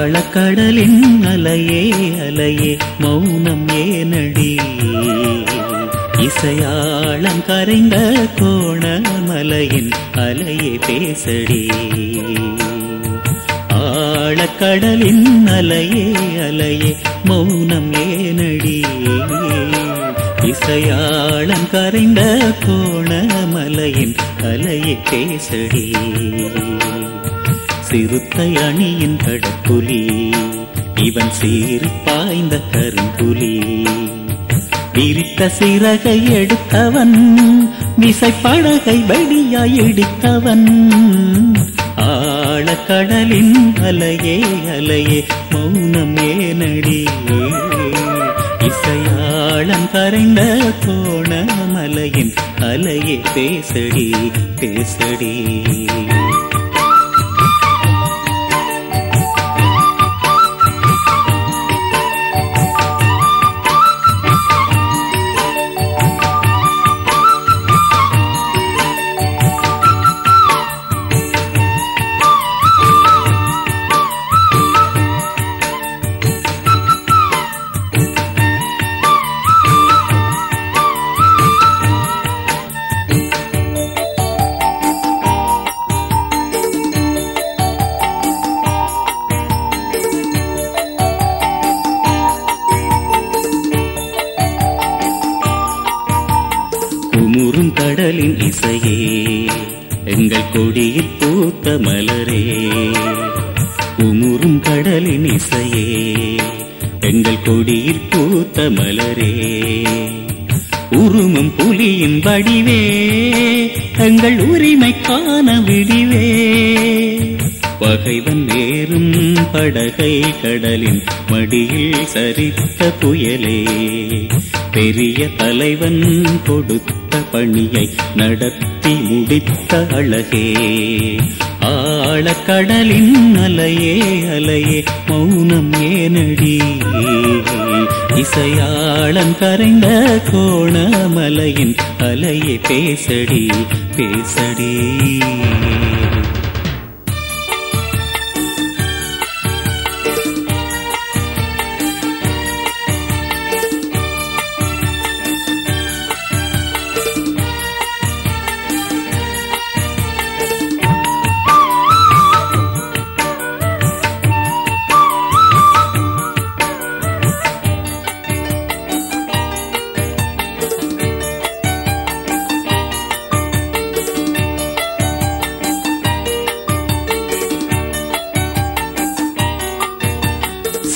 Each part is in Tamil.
ஆழக்கடலின் அலையே அலையே மௌனம் ஏனடி? இசையாளம் கரைந்த கோணமலையின் அலையே பேசடி. ஆழக்கடலின் அலையே அலையே மௌனம் ஏனடி? இசையாளம் கரைந்த கோணமலையின் அலையே பேசடி. சிறுத்தை அணியின் கடப்புலி இவன் சீறு பாய்ந்த கரும்புலி. விரித்த சிறகை எடுத்தவன் விசைப்படகை வெடியாய் இடித்தவன். ஆழக்கடலின் அலையே அலையே மௌனம் ஏனடி. இசையாளம் கரைந்த கோணமலையின் அலையே பேசடி பேசடி. குமுறும் கடலின் இசையே. எங்கள் கொடியில் பூத்த மலரே. குமுறும் கடலின் இசையே. எங்கள் கொடியில் பூத்த மலரே. உருமும் புலியின் வடிவே. எங்கள் உரிமைக்கான விடிவே. பகைவன் வேறும் படகை கடலின் மடியில் சரித்த புயலே. பெரிய தலைவன் கொடுத்த பணியை நடத்தி முடித்த அழகே. ஆழக்கடலின் அலையே அலையே மௌனம் ஏனடி. இசையாளம் கரைந்த கோணமலையின் அலையே பேசடி பேசடி.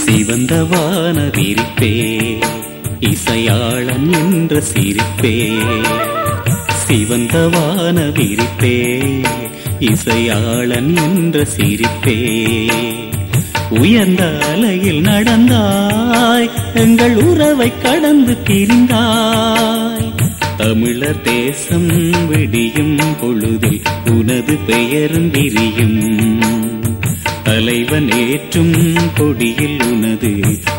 சிவந்த வானவிரிப்பே இசையாளன் என்ற சிரிப்பே. சிவந்த வானவிரிப்பே இசையாளன் என்ற சிரிப்பே. உயர்ந்த அலையில் நடந்தாய் எங்கள் உறவை கடந்து திரிந்தாய். தமிழர் தேசம் விடியும் பொழுதில் உனது பெயரும் விரியும். தலைவன் ஏற்றும் கொடியில் உனது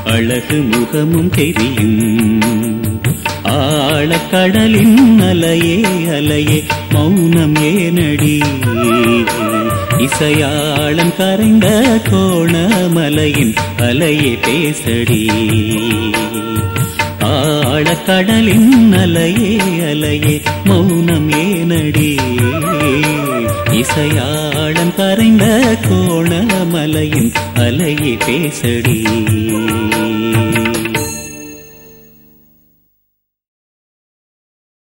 அழகு முகமும் தெரியும். ஆழக்கடலின் அலையே அலையே மௌனம் ஏனடி? இசையாளம் கரைந்த கோணமலையின் அலையே பேசடி. ஆழக்கடலின் அலையே அலையே மௌனம் ஏனடி? இசையாளம் கரைந்த கோணமலையின் அலையே பேசடி.